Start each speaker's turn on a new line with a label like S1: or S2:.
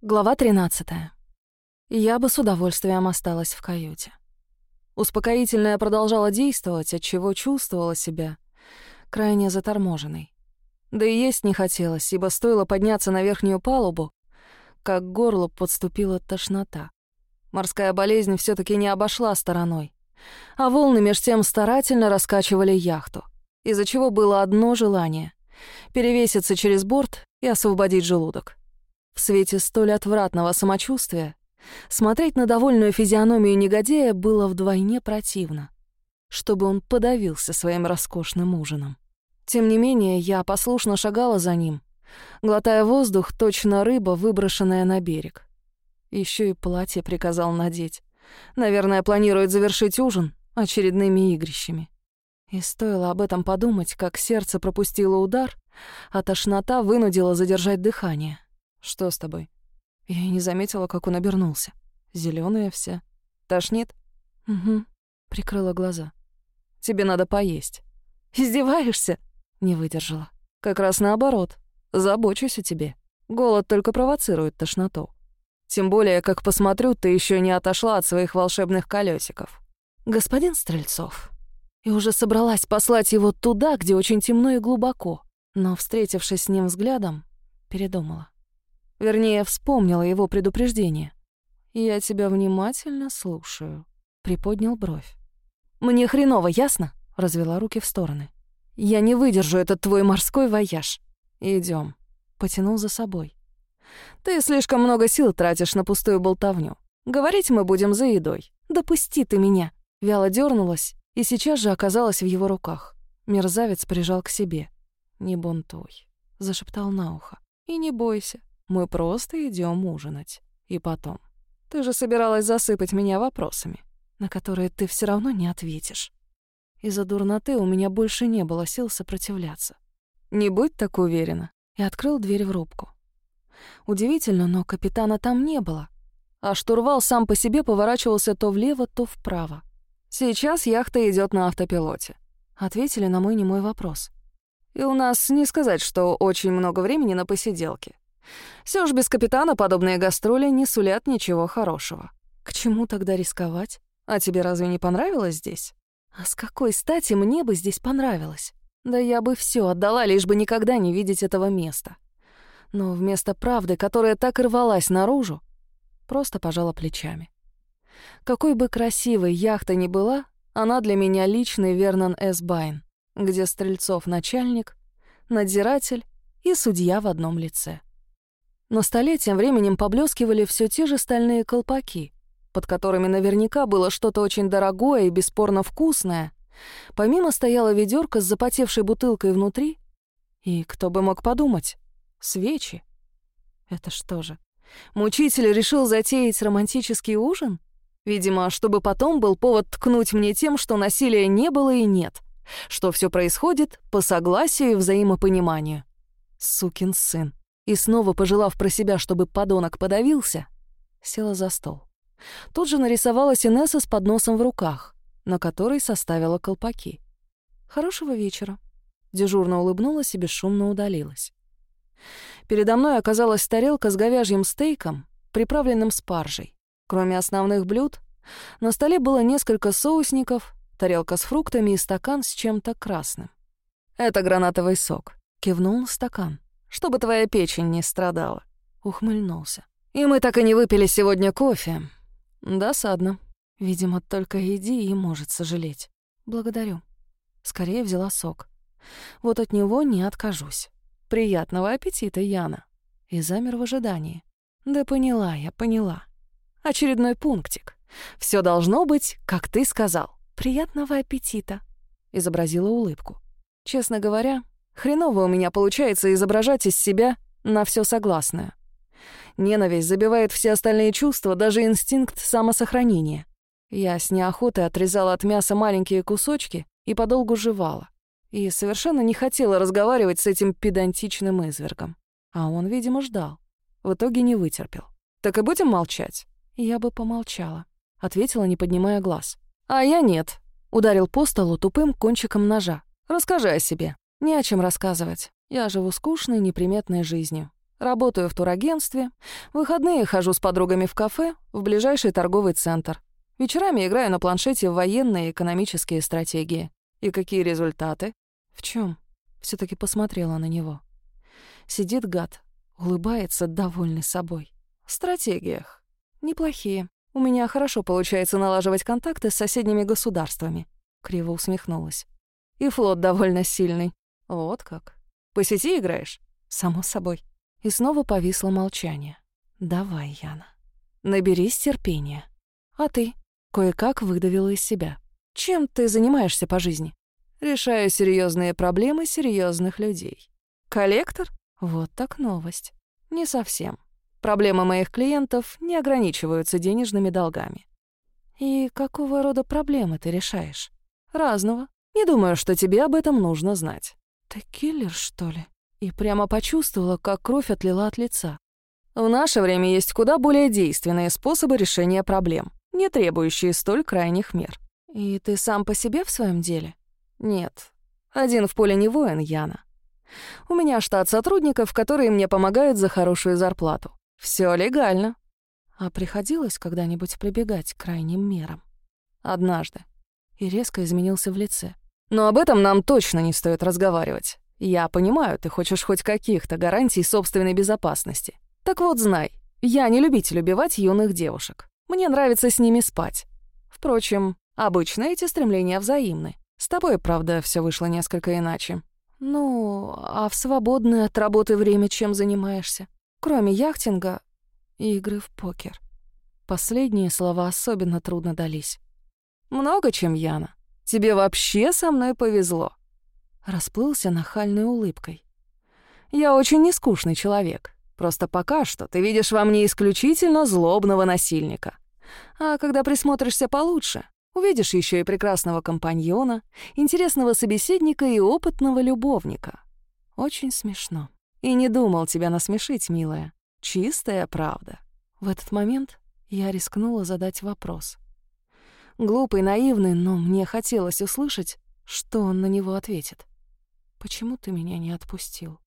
S1: Глава 13. Я бы с удовольствием осталась в каюте. Успокоительное продолжало действовать, отчего чувствовала себя крайне заторможенной. Да и есть не хотелось, ибо стоило подняться на верхнюю палубу, как к горлу подступила тошнота. Морская болезнь все таки не обошла стороной, а волны меж тем старательно раскачивали яхту, из-за чего было одно желание — перевеситься через борт и освободить желудок. В свете столь отвратного самочувствия смотреть на довольную физиономию негодяя было вдвойне противно, чтобы он подавился своим роскошным ужином. Тем не менее, я послушно шагала за ним, глотая воздух, точно рыба, выброшенная на берег. Еще и платье приказал надеть. Наверное, планирует завершить ужин очередными игрищами. И стоило об этом подумать, как сердце пропустило удар, а тошнота вынудила задержать дыхание. «Что с тобой?» Я и не заметила, как он обернулся. Зелёная вся. «Тошнит?» «Угу», — прикрыла глаза. «Тебе надо поесть». «Издеваешься?» — не выдержала. «Как раз наоборот. Забочусь о тебе. Голод только провоцирует тошноту. Тем более, как посмотрю, ты еще не отошла от своих волшебных колесиков. Господин Стрельцов. И уже собралась послать его туда, где очень темно и глубоко, но, встретившись с ним взглядом, передумала. Вернее, вспомнила его предупреждение. «Я тебя внимательно слушаю», — приподнял бровь. «Мне хреново, ясно?» — развела руки в стороны. «Я не выдержу этот твой морской вояж. Идем. потянул за собой. «Ты слишком много сил тратишь на пустую болтовню. Говорить мы будем за едой. Допусти ты меня!» Вяло дернулась и сейчас же оказалась в его руках. Мерзавец прижал к себе. «Не бунтуй», — зашептал на ухо. «И не бойся. Мы просто идем ужинать. И потом. Ты же собиралась засыпать меня вопросами, на которые ты все равно не ответишь. Из-за дурноты у меня больше не было сил сопротивляться. Не будь так уверена. И открыл дверь в рубку. Удивительно, но капитана там не было. А штурвал сам по себе поворачивался то влево, то вправо. Сейчас яхта идет на автопилоте. Ответили на мой немой вопрос. И у нас не сказать, что очень много времени на посиделки. Все ж без капитана подобные гастроли не сулят ничего хорошего. К чему тогда рисковать? А тебе разве не понравилось здесь? А с какой стати мне бы здесь понравилось? Да я бы все отдала, лишь бы никогда не видеть этого места. Но вместо правды, которая так и рвалась наружу, просто пожала плечами. Какой бы красивой яхта ни была, она для меня личный Вернон С. Байн, где Стрельцов начальник, надзиратель и судья в одном лице. На столе тем временем поблескивали все те же стальные колпаки, под которыми наверняка было что-то очень дорогое и бесспорно вкусное. Помимо стояла ведерко с запотевшей бутылкой внутри, и кто бы мог подумать, свечи. Это что же, мучитель решил затеять романтический ужин? Видимо, чтобы потом был повод ткнуть мне тем, что насилия не было и нет, что все происходит по согласию и взаимопониманию. Сукин сын и снова, пожелав про себя, чтобы подонок подавился, села за стол. Тут же нарисовалась Инесса с подносом в руках, на который составила колпаки. «Хорошего вечера». Дежурно улыбнулась и бесшумно удалилась. Передо мной оказалась тарелка с говяжьим стейком, приправленным спаржей. Кроме основных блюд, на столе было несколько соусников, тарелка с фруктами и стакан с чем-то красным. «Это гранатовый сок», — кивнул стакан чтобы твоя печень не страдала», — ухмыльнулся. «И мы так и не выпили сегодня кофе. Досадно. Видимо, только иди и может сожалеть. Благодарю. Скорее взяла сок. Вот от него не откажусь. Приятного аппетита, Яна». И замер в ожидании. «Да поняла я, поняла. Очередной пунктик. Все должно быть, как ты сказал. Приятного аппетита», — изобразила улыбку. Честно говоря, Хреново у меня получается изображать из себя на все согласное. Ненависть забивает все остальные чувства, даже инстинкт самосохранения. Я с неохотой отрезала от мяса маленькие кусочки и подолгу жевала. И совершенно не хотела разговаривать с этим педантичным извергом. А он, видимо, ждал. В итоге не вытерпел. «Так и будем молчать?» Я бы помолчала. Ответила, не поднимая глаз. «А я нет», — ударил по столу тупым кончиком ножа. «Расскажи о себе». Не о чем рассказывать. Я живу скучной, неприметной жизнью. Работаю в турагентстве. Выходные хожу с подругами в кафе, в ближайший торговый центр. Вечерами играю на планшете в военные и экономические стратегии. И какие результаты? В чем? все таки посмотрела на него. Сидит гад, улыбается, довольный собой. В стратегиях. Неплохие. У меня хорошо получается налаживать контакты с соседними государствами. Криво усмехнулась. И флот довольно сильный. Вот как. По сети играешь? Само собой. И снова повисло молчание. Давай, Яна. Наберись терпения. А ты? Кое-как выдавила из себя. Чем ты занимаешься по жизни? Решаю серьезные проблемы серьезных людей. Коллектор? Вот так новость. Не совсем. Проблемы моих клиентов не ограничиваются денежными долгами. И какого рода проблемы ты решаешь? Разного. Не думаю, что тебе об этом нужно знать. Ты киллер, что ли? И прямо почувствовала, как кровь отлила от лица. В наше время есть куда более действенные способы решения проблем, не требующие столь крайних мер. И ты сам по себе в своем деле? Нет. Один в поле не воин, Яна. У меня штат сотрудников, которые мне помогают за хорошую зарплату. Все легально. А приходилось когда-нибудь прибегать к крайним мерам? Однажды. И резко изменился в лице. Но об этом нам точно не стоит разговаривать. Я понимаю, ты хочешь хоть каких-то гарантий собственной безопасности. Так вот, знай, я не любитель убивать юных девушек. Мне нравится с ними спать. Впрочем, обычно эти стремления взаимны. С тобой, правда, все вышло несколько иначе. Ну, а в свободное от работы время чем занимаешься? Кроме яхтинга и игры в покер. Последние слова особенно трудно дались. Много чем, Яна. Тебе вообще со мной повезло. Расплылся нахальной улыбкой. Я очень нескучный человек. Просто пока что ты видишь во мне исключительно злобного насильника. А когда присмотришься получше, увидишь еще и прекрасного компаньона, интересного собеседника и опытного любовника. Очень смешно. И не думал тебя насмешить, милая. Чистая правда. В этот момент я рискнула задать вопрос. Глупый, наивный, но мне хотелось услышать, что он на него ответит. «Почему ты меня не отпустил?»